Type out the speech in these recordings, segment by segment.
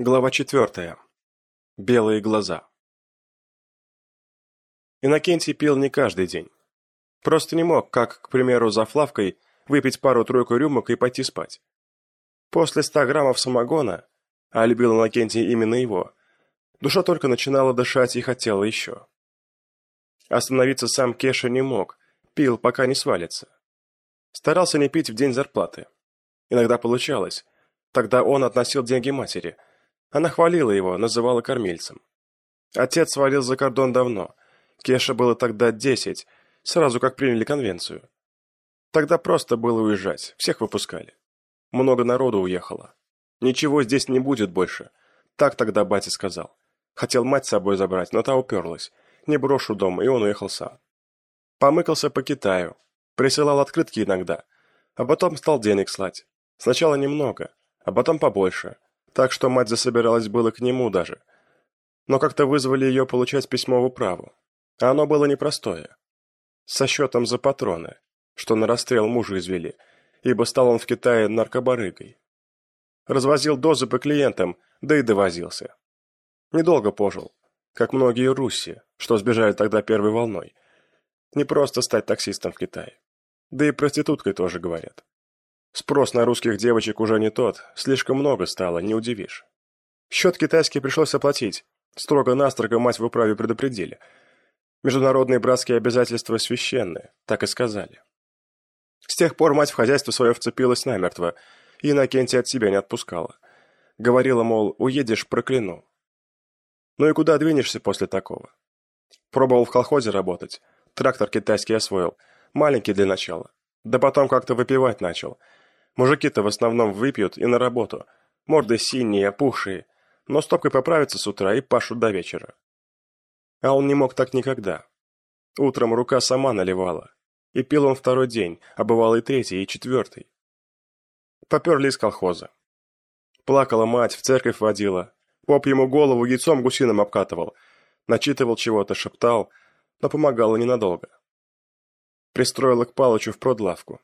Глава четвертая. Белые глаза. Иннокентий пил не каждый день. Просто не мог, как, к примеру, за Флавкой, выпить пару-тройку рюмок и пойти спать. После ста граммов самогона, а любил Иннокентий именно его, душа только начинала дышать и хотела еще. Остановиться сам Кеша не мог, пил, пока не свалится. Старался не пить в день зарплаты. Иногда получалось. Тогда он относил деньги матери – она хвалила его, называла кормильцем. Отец свалил за кордон давно. Кеша было тогда десять, сразу как приняли конвенцию. Тогда просто было уезжать, всех выпускали. Много народу уехало. Ничего здесь не будет больше. Так тогда батя сказал. Хотел мать с собой забрать, но та уперлась. Не брошу дом, и он уехал сам. Помыкался по Китаю. Присылал открытки иногда. А потом стал денег слать. Сначала немного, а потом побольше так что мать засобиралась было к нему даже. Но как-то вызвали ее получать письмо в управу. А оно было непростое. Со счетом за патроны, что на расстрел мужа извели, ибо стал он в Китае наркобарыгой. Развозил дозы по клиентам, да и довозился. Недолго пожил, как многие руси, что сбежали тогда первой волной. Не просто стать таксистом в Китае. Да и проституткой тоже говорят. Спрос на русских девочек уже не тот, слишком много стало, не удивишь. Счет китайский пришлось оплатить, строго-настрого мать в управе предупредили. Международные братские обязательства священны, так и сказали. С тех пор мать в хозяйство свое вцепилась намертво, и Иннокентия от себя не отпускала. Говорила, мол, уедешь, прокляну. Ну и куда двинешься после такого? Пробовал в колхозе работать, трактор китайский освоил, маленький для начала. Да потом как-то выпивать начал – Мужики-то в основном выпьют и на работу. Морды синие, опухшие, но стопкой поправятся с утра и пашут до вечера. А он не мог так никогда. Утром рука сама наливала. И пил он второй день, а бывало и третий, и четвертый. Поперли из колхоза. Плакала мать, в церковь водила. Поп ему голову яйцом гусиным обкатывал. Начитывал чего-то, шептал, но помогало ненадолго. Пристроила к Палычу в продлавку.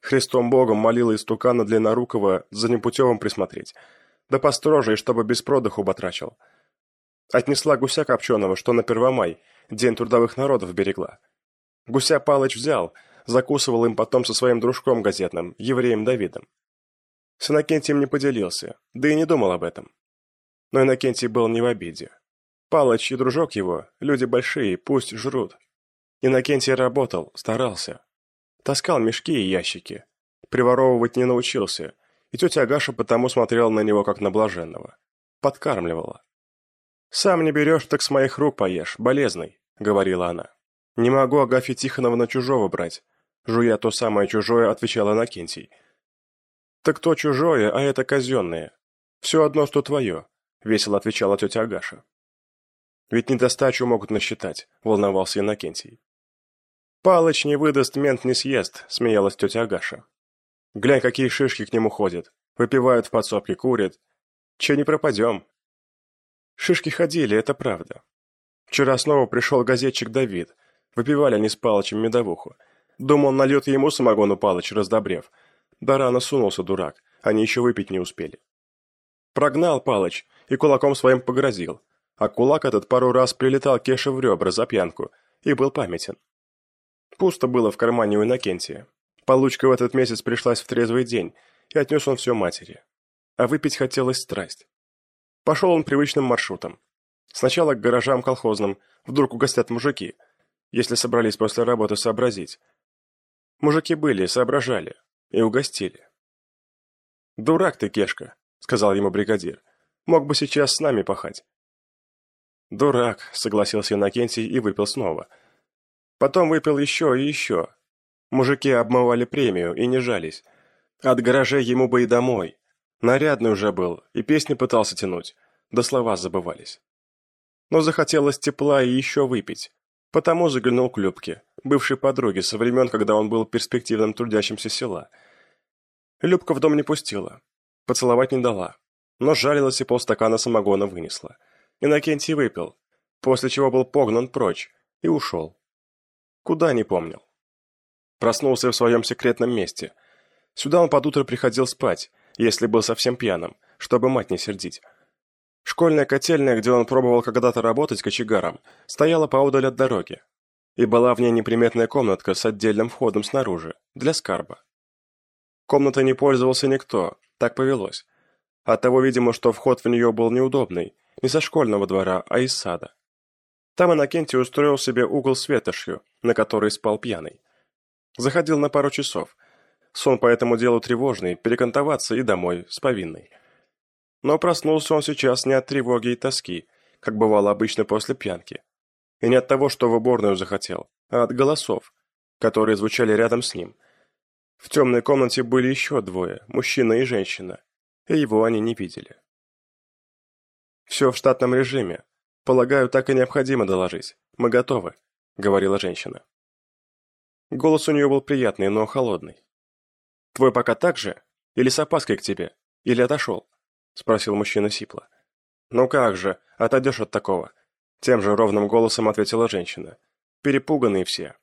Христом Богом молила истукана длиннорукого за непутевым присмотреть. Да построже, и чтобы без продыху батрачил. Отнесла гуся копченого, что на Первомай, день трудовых народов берегла. Гуся Палыч взял, закусывал им потом со своим дружком газетным, евреем Давидом. С Иннокентием не поделился, да и не думал об этом. Но Иннокентий был не в обиде. Палыч и дружок его, люди большие, пусть жрут. Иннокентий работал, старался. Таскал мешки и ящики. Приворовывать не научился, и тетя Агаша потому смотрела на него, как на блаженного. Подкармливала. «Сам не берешь, так с моих рук поешь, болезный», — говорила она. «Не могу Агафьи Тихоновна чужого брать», — жуя то самое чужое, отвечала Накентий. «Так то чужое, а это казенное. Все одно, что твое», — весело отвечала тетя Агаша. «Ведь недостачу могут насчитать», — волновался Иннокентий. «Палыч не выдаст, мент не съест», — смеялась тетя Агаша. «Глянь, какие шишки к нему ходят. Выпивают в подсобке, курят. Че не пропадем?» Шишки ходили, это правда. Вчера снова пришел газетчик Давид. Выпивали они с Палычем медовуху. Думал, нальет ему самогону Палыч, раздобрев. Да рано сунулся дурак, они еще выпить не успели. Прогнал Палыч и кулаком своим погрозил. А кулак этот пару раз прилетал Кеша в ребра за пьянку и был памятен. Пусто было в кармане у Иннокентия. Получка в этот месяц пришлась в трезвый день, и отнес он все матери. А выпить хотелось страсть. Пошел он привычным маршрутом. Сначала к гаражам колхозным, вдруг угостят мужики, если собрались после работы сообразить. Мужики были, соображали, и угостили. «Дурак ты, Кешка», — сказал ему бригадир. «Мог бы сейчас с нами пахать». «Дурак», — согласился Иннокентий и выпил снова — Потом выпил еще и еще. Мужики обмывали премию и не жались. От гаражей ему бы и домой. Нарядный уже был, и песни пытался тянуть, да слова забывались. Но захотелось тепла и еще выпить. Потому заглянул к Любке, бывшей подруге со времен, когда он был перспективным трудящимся села. Любка в дом не пустила, поцеловать не дала, но жалилась и полстакана самогона вынесла. Иннокентий выпил, после чего был погнан прочь и ушел. Куда не помнил. Проснулся в своем секретном месте. Сюда он под утро приходил спать, если был совсем пьяным, чтобы мать не сердить. Школьная котельная, где он пробовал когда-то работать кочегаром, стояла поодаль от дороги, и была в ней неприметная комнатка с отдельным входом снаружи, для скарба. Комнатой не пользовался никто, так повелось. Оттого, видимо, что вход в нее был неудобный, не со школьного двора, а из сада. Там Иннокентий устроил себе угол с ветошью, на которой спал пьяный. Заходил на пару часов. Сон по этому делу тревожный, перекантоваться и домой, с повинной. Но проснулся он сейчас не от тревоги и тоски, как бывало обычно после пьянки. И не от того, что в уборную захотел, а от голосов, которые звучали рядом с ним. В темной комнате были еще двое, мужчина и женщина, и его они не видели. «Все в штатном режиме. Полагаю, так и необходимо доложить. Мы готовы», — говорила женщина. Голос у нее был приятный, но холодный. «Твой пока так же? Или с опаской к тебе? Или отошел?» — спросил мужчина сипло. «Ну как же, отойдешь от такого?» Тем же ровным голосом ответила женщина. Перепуганные все.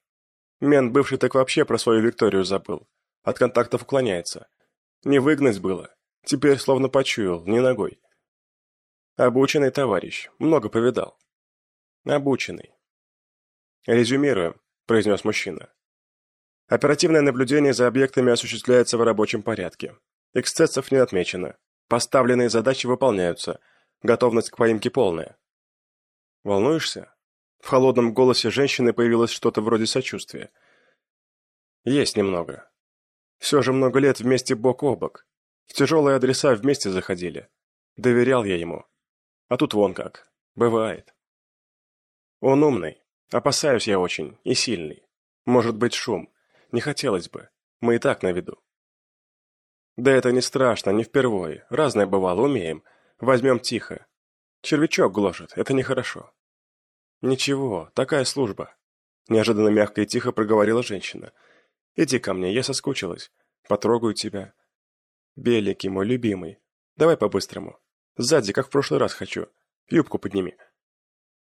Мент бывший так вообще про свою Викторию забыл. От контактов уклоняется. Не выгнать было. Теперь словно почуял, не ногой. Обученный товарищ. Много повидал. Обученный. Резюмируем, произнес мужчина. Оперативное наблюдение за объектами осуществляется в рабочем порядке. Эксцессов не отмечено. Поставленные задачи выполняются. Готовность к поимке полная. Волнуешься? В холодном голосе женщины появилось что-то вроде сочувствия. Есть немного. Все же много лет вместе бок о бок. В тяжелые адреса вместе заходили. Доверял я ему. А тут вон как. Бывает. Он умный. Опасаюсь я очень. И сильный. Может быть шум. Не хотелось бы. Мы и так на виду. Да это не страшно, не впервые. Разное бывало, умеем. Возьмем тихо. Червячок гложет, это нехорошо. Ничего, такая служба. Неожиданно мягко и тихо проговорила женщина. Иди ко мне, я соскучилась. Потрогаю тебя. Беликий мой любимый. Давай по-быстрому. Сзади, как в прошлый раз хочу. Юбку подними.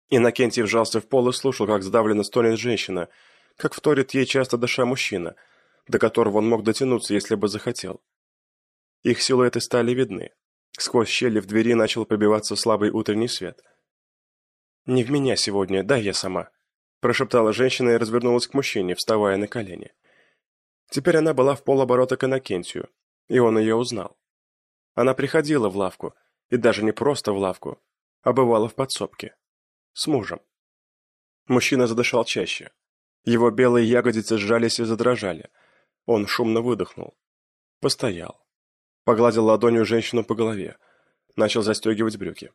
Иннокентий вжался в пол и слушал, как сдавленно стонет женщина, как вторит ей часто дыша мужчина, до которого он мог дотянуться, если бы захотел. Их силуэты стали видны. Сквозь щели в двери начал пробиваться слабый утренний свет. «Не в меня сегодня, дай я сама», – прошептала женщина и развернулась к мужчине, вставая на колени. Теперь она была в полоборота к Иннокентию, и он ее узнал. Она приходила в лавку, и даже не просто в лавку, а бывала в подсобке. С мужем. Мужчина задышал чаще. Его белые ягодицы сжались и задрожали. Он шумно выдохнул. Постоял. Погладил ладонью женщину по голове. Начал застегивать брюки.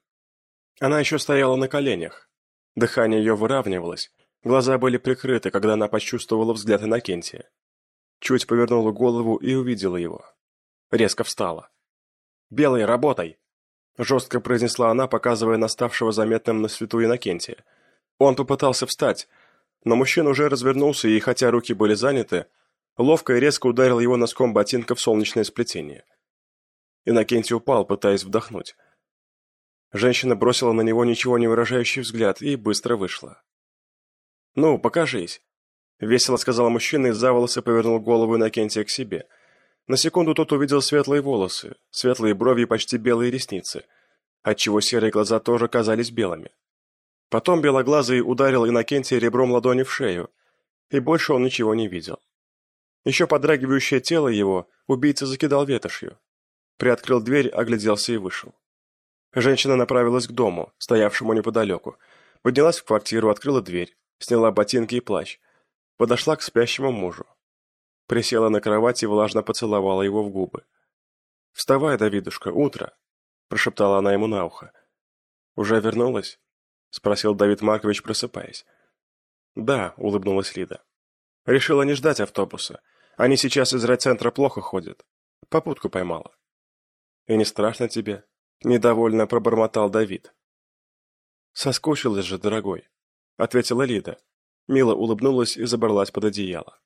Она еще стояла на коленях. Дыхание ее выравнивалось. Глаза были прикрыты, когда она почувствовала взгляд Иннокентия. Чуть повернула голову и увидела его. Резко встала. «Белый, работай!» Жестко произнесла она, показывая наставшего заметным на свету Иннокентия. Он попытался встать, но мужчина уже развернулся и, хотя руки были заняты, ловко и резко ударил его носком ботинка в солнечное сплетение. Иннокентий упал, пытаясь вдохнуть. Женщина бросила на него ничего не выражающий взгляд и быстро вышла. «Ну, покажись», — весело сказал мужчина и за волосы повернул голову Иннокентия к себе. На секунду тот увидел светлые волосы, светлые брови и почти белые ресницы, отчего серые глаза тоже казались белыми. Потом белоглазый ударил Иннокентия ребром ладони в шею, и больше он ничего не видел. Еще подрагивающее тело его убийца закидал ветошью, Приоткрыл дверь, огляделся и вышел. Женщина направилась к дому, стоявшему неподалеку. Поднялась в квартиру, открыла дверь, сняла ботинки и плащ. Подошла к спящему мужу. Присела на кровать и влажно поцеловала его в губы. «Вставай, Давидушка, утро!» – прошептала она ему на ухо. «Уже вернулась?» – спросил Давид Маркович, просыпаясь. «Да», – улыбнулась Лида. «Решила не ждать автобуса. Они сейчас из райцентра плохо ходят. Попутку поймала». «И не страшно тебе?» – недовольно пробормотал Давид. «Соскучилась же, дорогой», – ответила Лида. Мила улыбнулась и забралась под одеяло.